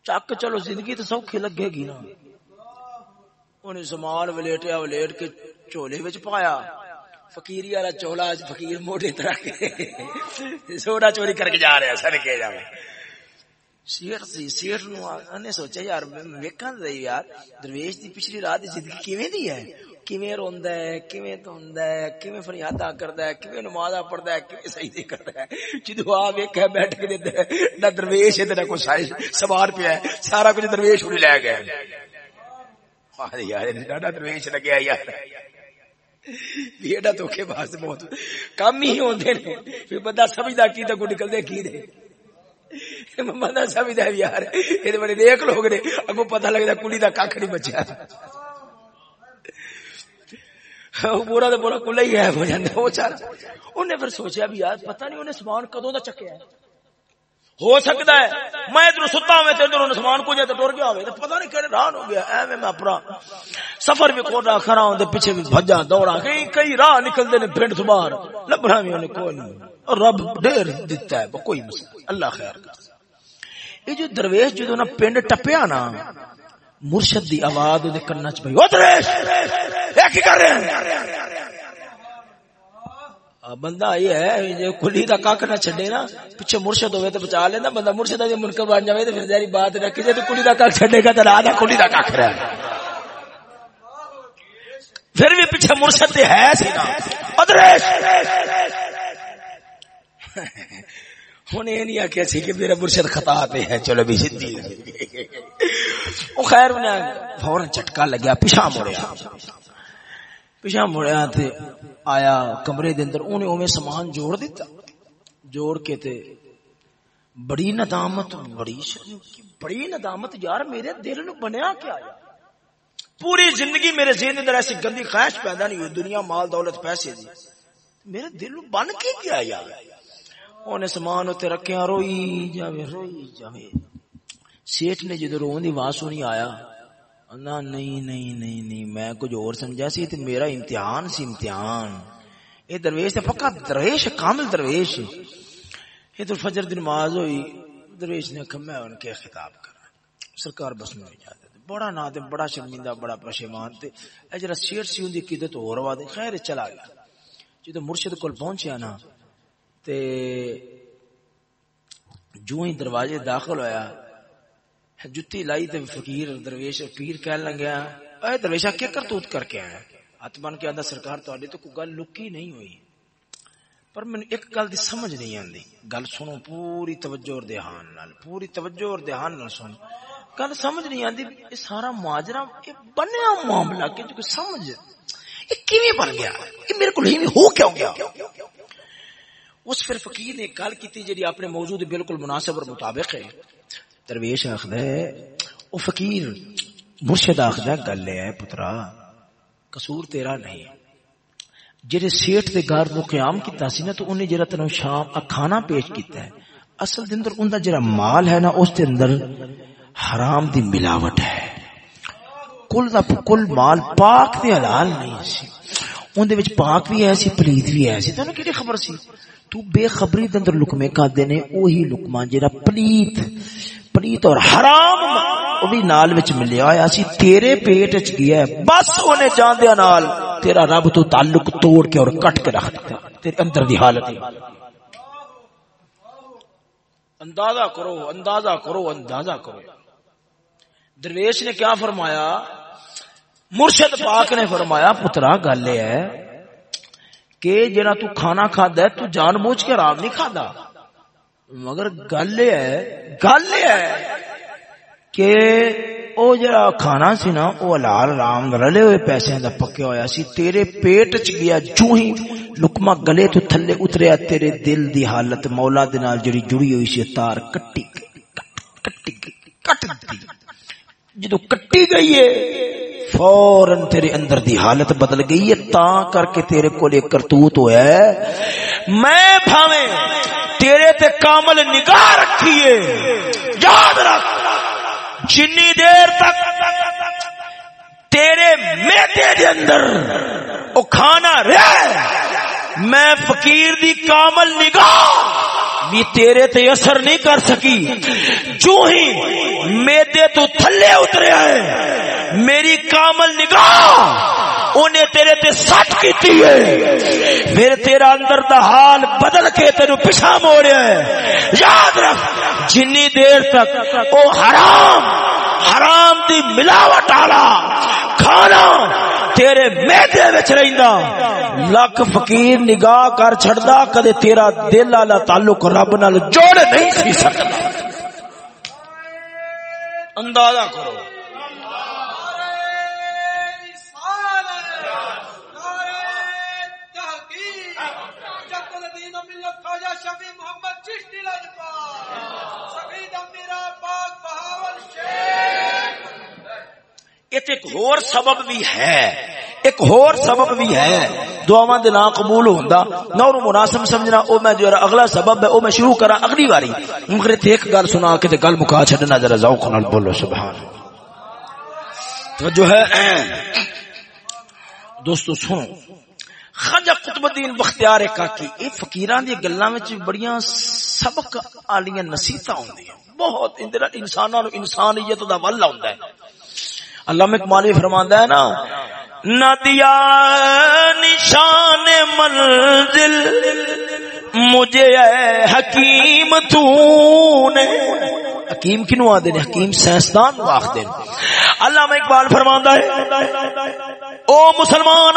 چک چلو زندگی تو سوکھی لگے گی نا انہیں سامان ولیٹیا ولیٹ کے چولے وچ پایا فقیری والا چولا فقیر موٹے طرح کے سوڈا چوری کر کے جا رہا سر کے جا سیٹ سی سیٹ نو نے سوچا یار ویکھاں تے یار درویش دی پچھلی رات دی زندگی کیویں دی ہے کیویں روندا ہے، کیویں توندا ہے، کیویں فریاداں کردا ہے، کیویں نمازاں پڑھدا ہے، کیویں سجدے کردا ہے۔ جدو آ ویکھے بیٹھ کے دے نہ درویش تے نہ کوئی سائز سوار پیا ہے۔ سارا کچھ درویش اڑ لے گیا واہ یار ڈاڈا درویش لگیا یار۔ بندہ سمجھدا کی تے کو کی دے؟ بندہ سمجھدا یار بڑے نیک لوگ نے۔ اگوں پتہ لگدا کلی دا ککھ نہیں بچیا۔ پورا تو پورا کلا ہی غائب ہو جاتا وہ چار انہیں پھر سوچا بھی، یار، پتہ نہیں انہیں سامان کدوں دا چکیا ہے۔ ہو سکتا ہے، میں ادھر ستا ہوں ادھر سامان کو جائے تو ٹر گیا ہوئے۔ پتہ نہیں کہڑے راہ ہو گیا، ایویں میں اپنا سفر بھی کھول کھڑا ہوں پیچھے بھی بھجا دوڑا کئی کئی راہ نکلتے نے پنڈ سبار لبنا بھی انہیں کوئی نہیں۔ رب ڈیر دیتا ہے، کوئی مسئلہ اللہ خیر کر۔ یہ جو درویش جو نا پنڈ ٹپیا نا، مرشد دی آواز دے کرنا چ پئی او درویش! کی کر رہے ہیں؟ بندہ یہ ہے جو کلی دا کاک نہ چھڈے نا، پیچھے مرشد ہوے تے بچا لیندا بندہ مرشد دی منکر بن جاوے تے پھر جاری بات رکھ جے تے کلی دا کاک چھڈے گا تے راہ کلی دا کاک رہے۔ پھر بھی پیچھے مرشد تے ہے سی نا۔ ادریش ہوں یہ نہیں آخیا سی کہ میرا مرشد خطا پہ ہے، چلو بھی سدھی۔ وہ خیر انہیں فورن چٹکا لگیا پیچھا مڑیا پیچھا مڑیا تے آیا کمرے دے اندر انہیں اوے سامان جوڑ دیتا جوڑ کے تے بڑی ندامت، بڑی بڑی ندامت، یار میرے دل نو بنیا کیا آیا پوری زندگی میرے ذہن اندر ایسی گندی خواہش پیدا نہیں ہوئی، دنیا، مال، دولت، پیسے دی۔ میرے دل نو بن کے کیا یار انہیں سامان اتنے رکھیا روئی جاوے روئی جاوے۔ سیٹ نے جدو رو دی آواز سنی، آیا نہیں نہیں نہیں نہیں، میں کچھ اور سمجھا سی تے میرا امتحان سی، امتحان۔ یہ درویش، تے پکا درویش، کامل درویش۔ یہ تو فجر دی نماز ہوئی، درویش نے کہا، میں ان کے خطاب کرا سرکار بس میں اجازت بڑا نا تے، بڑا شرمندہ، بڑا پشیمان تے۔ اے جڑا شیر سی ہوندی کیتے تو اور واد خیر چلا گیا۔ جدو مرشد کول پہنچیا نا، تے جو ہی دروازے داخل ہویا۔ جتی لائی تے فقیر، درویش، پیر کہن لگیا، اے درویشا کیا کرتوت کر کے آیا؟ ہاتھ بن کے آدھا سرکار تہاڈی تو کوئی گل لکی نہیں ہوئی۔ پر میں ایک گل دی سمجھ نہیں آندی۔ گل سنو، پوری توجہ اور دھیان نال، پوری توجہ اور دھیان نال سن۔ گل سمجھ نہیں آندی یہ سارا ماجرا یہ بنیا معاملہ کہ جو کوئی سمجھ یہ کیویں بن گیا؟ یہ میرے کو نہیں، ہو کیا گیا؟ اس پھر فقیر نے گل کیتی جڑی اپنے موضوع بالکل مناسب اور مطابق ہے۔ درویش آخد ہے، او فقیر، مرشد آخد گل ہے پترا، قصور تیرا نہیں۔ جڑے سیٹ دے گھر نو قیام کیتا سی نا، تو انہیں جڑا تینوں شام کھانا پیش کیتا ہے۔ اصل دے اندر اوندا جڑا مال ہے نا، اس دے اندر حرام دی ملاوٹ ہے۔ کل دا کل مال پاک تے حلال نہیں سی۔ اون دے وچ پاک بھی ہے سی، پلیت بھی ہے سی۔ تینوں کیڑی خبر سی؟ تو بے خبری دے اندر لقمے کا دینے اوہی لقمہ جڑا پلیت پلیت اور حرام وہ بھی نال وچ ملیا ہوا سی، تیرے پیٹ وچ گیا ہے۔ بس اونے جاندیا نال، تیرا رب تو تعلق توڑ کے اور کٹ کے رکھ دتا تیرے اندر دی حالت۔ اندازہ کرو اندازہ کرو اندازہ کرو۔ درویش نے کیا فرمایا؟ مرشد پاک نے فرمایا، پترا، گل یہ ہے کہ جنا تو کھانا کھادا ہے، تو جان بوجھ کے آرام نہیں کھادا مگر گل یہ ہے، گل یہ ہے کہ او جڑا کھانا سی نا، او حلال رام رلے ہوئے پیسے دا پکیا ہویا سی، تیرے پیٹ چ گیا جو ہی لقمہ گلے تو تھلے اتریا، تیرے دل دی حالت مولا دے نال جڑی جڑی ہوئی سی، تار کٹی کٹی کٹ دی۔ جدو کٹی گئی ہے فورن تیرے اندر دی حالت بدل گئی ہے تا کر کے تیرے کو لے کرتوت ہویا ہے۔ میں بھاویں تیرے تے کامل نگاہ رکھیے۔ یاد رکھ، جنی دیر تک تیرے میدے دے اندر او کھانا رہ میں فقیر دی کامل نگاہ بھی تیرے تے اثر نہیں کر سکی۔ جو ہی میدے تو تھلے اترے ہے میری کامل نگاہ انہیں تیرے تے سٹ کیتی ہے۔ پھر تیرا اندر دا حال بدل کے تیرے پیچھا موڑیا ہے۔ یاد رکھ، جنی دیر تک او حرام حرام دی ملاوٹ آلا کھانا تیرے میدے وچ رہندا۔ لکھ فقیر نگاہ کر چھڑدا، کدے تیرا دل والا تعلق رب نال جوڑ نہیں سی سکدا اندازہ کرو۔ ایک اور سبب بھی ہے۔ ایک اور سبب بھی ہے۔ دعاواں دے نام قبول ہوندا نور مناسب سمجھنا، او میں جو اگلا سبب ہے، او میں شروع کرا اگلی واری۔ مگر تے ایک گل سنا کے تے گل مکا چھڈنا ذرا ذوق نال بولو، سبحان توجہ ہے۔ دوستو، سنو۔ خواجہ قطب الدین بختیار کاکی اے فقیراں دی گلاں وچ بڑیاں سبق والیاں نصیحتاں ہوندیاں۔ بہت اندر انساناں نو انسانیت دا ول ہوندا ہے۔ علامہ اقبال فرماندا ہے نا۔ ندیا نشان منزل مجھے اے حکیم تو نے۔ حکیم کنو آدھے نے؟ حکیم سائنسدان نو آخدے علامہ اقبال فرماندا ہے او مسلمان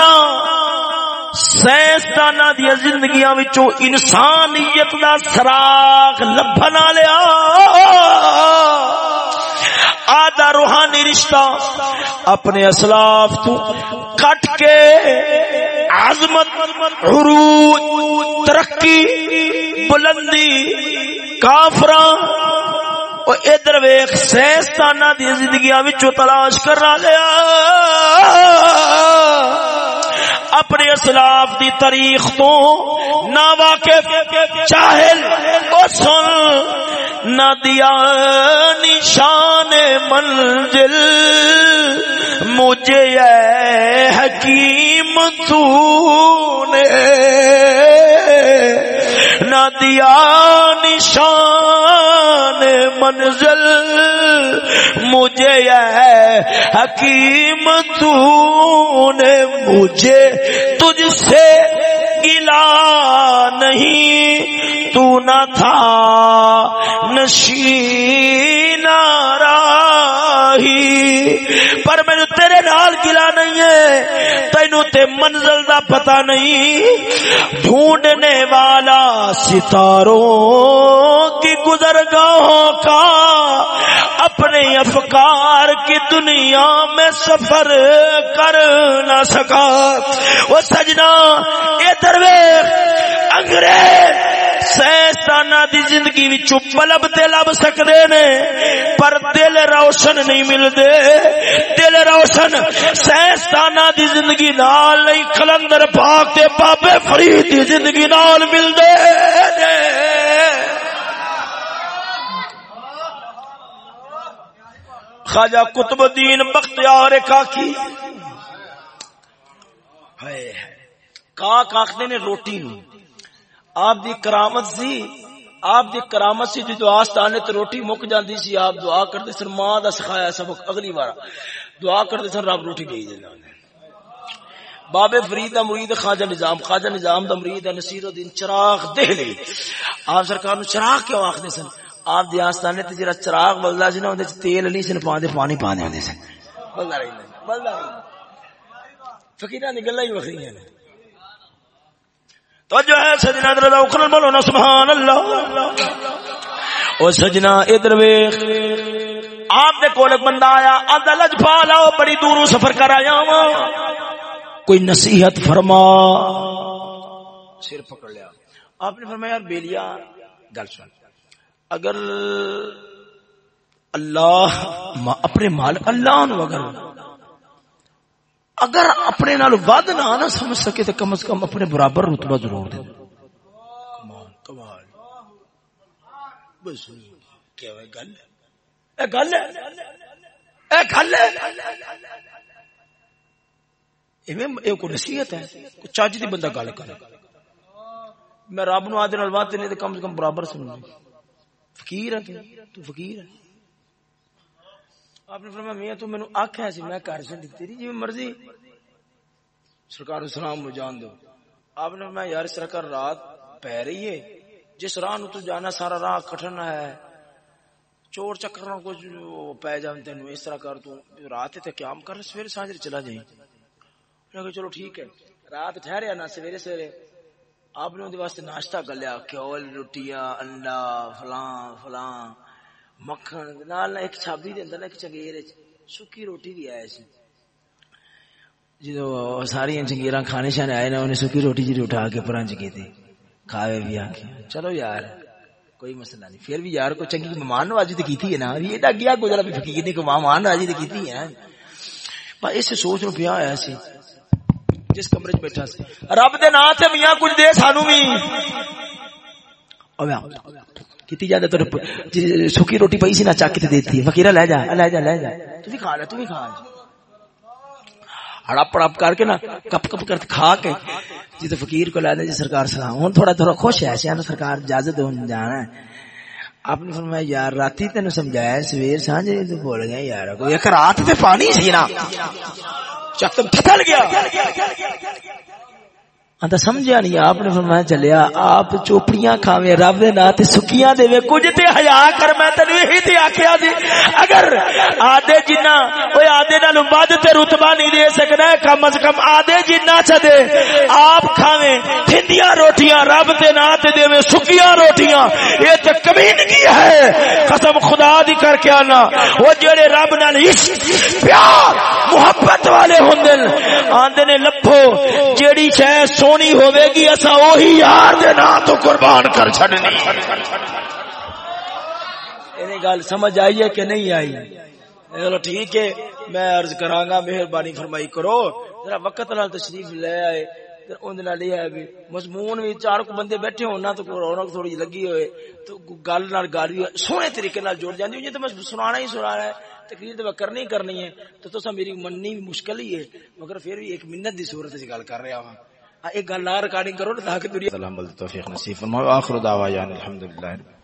سائنسداناں دی زندگیاں وچوں انسانیت دا سراغ لبھن والیا روحانی رشتہ اپنے اسلاف تو کٹ کے عظمت، عروج، ترقی، بلندی، کافراں ادھر ویخ سائنسدانہ دی زندگیاں وچوں تلاش کرنا لیا۔ اپنے اسلاف دی تاریخ تو نہ واقف چاہل او سن نہ دیا نشان منزل۔ مجھے اے حکیم تو نے نہ دیا نشان منزل، مجھے ہے حکیم تو نے مجھے تجھ سے گلا نہیں، تو نہ تھا نشین راہی۔ پر میں تیرے نال گلا نہیں ہے۔ تینو تے منزل دا پتہ نہیں۔ ڈھونڈنے والا ستاروں کی گزر گاہوں کا اپنے افکار کی دنیا میں سفر کر نہ سکا۔ وہ سجنا یہ درویش، انگریز سائنسدانا دی زندگی وچوں پلب تے لب سکدے نے، پر دل روشن نہیں ملدے۔ دل روشن سائنسدانا دی زندگی نال نہیں، کلندر پاک تے بابے فرید دی زندگی نال ملدے۔ نے خواجہ قطب الدین بختیار کاکی ہائے کاک آخنے نے روٹی نو آپ دی کرامت سی، آپ دی کرامت سی جو آستانے تے روٹی مک جاندی سی، آپ دعا کرتے سن، ماں دا سکھایا سبق اگلی بار۔ دعا کرتے سن، رب روٹی گئی دینا بابے فرید دا مرید، خواجہ نظام خواجہ نظام دا مرید ہے نصیر الدین چراغ دہلی۔ آپ سرکار نو چراغ کیوں آخدے سن؟ آپ دی آستانے تے جڑا چراغ بلدا سی نا اون وچ تیل نہیں سن، پاندے پانی پاندے ہوندے سن۔ بلدا رہی بلدا رہی۔ فقیراں دی گلاں ہی وکھریاں نے تو جو ہے سجنا در اخر بولو نا، سبحان اللہ۔ او سجنا ادھر ویخ آپ دے کول بندہ آیا آدھا لجپا لاؤ، بڑی دوروں سفر کر آیا کوئی نصیحت فرما۔ سر پکڑ لیا۔ آپ نے فرمایا یار بیلیا گل سن۔ اگر اللہ ما اپنے مال اللہ نو اگر اگر اپنے نال ود نہ نہ سمجھ سکے تو کم از کم اپنے برابر رتبہ ضرور دے۔ کمال کمال۔ بس کیا گل اے گل ہے۔ اے گل ہے۔ ایویں اے کو نصیحت ہے؟ کو چاج دی بندہ گل کرے۔ میں رب نو آدھے نال وعدے نہیں تے کم از کم برابر سمجھ فقیر ہے تو فقیر ہے آپ نے فرمایا، میاں تو مینوں آکھیا سی، میں کر چھڈی تیری جی مرضی۔ سرکار اسلام نو جان دو۔ آپ نے فرمایا، یار سرکار رات پہ رہی ہے۔ جس راہ نو تو جانا، سارا راہ کٹھن ہے۔ چور چکر کچھ پہ جان تینو اس طرح کر تو۔ رات تے قیام کر، سویرے سانجر چلا جائیں میں کہ چلو ٹھیک ہے۔ رات ٹھہریا نہ، سویرے سویرے۔ آپ نے واسطے ناشتہ کر لیا، کیول، روٹیاں، انڈا، فلاں فلاں۔ مکھن نال ایک چھابی دے اندر ایک چنگیر سکی روٹی بھی آیا سی جدو ساری چنگیر کھانے شانے آئے نا انہیں سکی روٹی جی اٹھا کے پرانچ کی تھی کھاوے بھی آ کے چلو یار کوئی مسئلہ نہیں پھر بھی یار کو چنگی مہمان نوازی تو کی ہے نا یہ ایڈا گیا گزرا بھی فکیر نہیں کو مہمان نوازی تو کی ہے پر اس سوچ نو پیا آیا سی جس کمرے چ بیٹھا سی رب دے نام سے میاں کچھ دے سانو بھی کیتی جاتا تو سکی جی، روٹی پئی سی نہ چک کے دیتی فقیرہ، لے جا لے جا لے جا۔ تو بھی کھا لے تو بھی کھا ہڑپ ہڑپ کر کے نا، کپ کپ کر کھا کے جی تو فقیر کو لے جی سرکار سلام ہوں تھوڑا تھوڑا خوش ہے سیاح سرکار اجازت ہو جانا ہے۔ آپ نے فرمایا، یار، راتی تین سمجھایا سویر سانجے تو بول گیا یار۔ کوئی ایک رات تے پانی سی نا۔ چکم تھکل گیا۔ ہاں آتا سمجھا نہیں، آپ نے فرمایا چلیا، آپ چوپڑیاں کھاویں رب دے نا تے سکیاں دے کچھ تے حیا کر، میں تینو یہی تے آکھیا سی۔ اگر آدھے جنہ اوے آدھے نال ود تے رتبہ نہیں دے سکدا کم از کم آدھے جنہ چ دے۔ آپ کھاویں تھندیاں روٹیاں، رب دے نا تے دیویں سکیاں روٹیاں۔ اے تے کمینگی ہے۔ قسم خدا دی کر کے آنا۔ او جڑے رب نال عشق، پیار، محبت والے ہوندے آندے نے لپھو جیڑی شے سونی ہوے گی اسا وہی یار دے نا تو قربان کر چھڈنی۔ یہ گل سمجھ آئی ہے کہ نہیں آئی؟ چلو ٹھیک ہے، میں عرض کراں گا مہربانی فرمائی کرو۔ ذرا وقت نال تشریف لے آئے اندر یہ ہے بھی مضمون بھی چار کو بندے بیٹھے ہونا تو رونق تھوڑی لگی ہوئے، تو گل نال گل بھی سونے طریقے نال جڑ جاندی ہوں تو میں سنانا ہی سنانا ہے، تقریر تو میں کرنی کرنی ہے، تو تو میری مننی بھی مشکل ہی ہے، مگر پھر بھی ایک منت دی صورت سے گل کر رہا ہوں ایک گل نہ ریکارڈنگ کرو تاکہ دنیا سلام بل توفیق نصیب فرماؤ آخر دعوانا الحمدللہ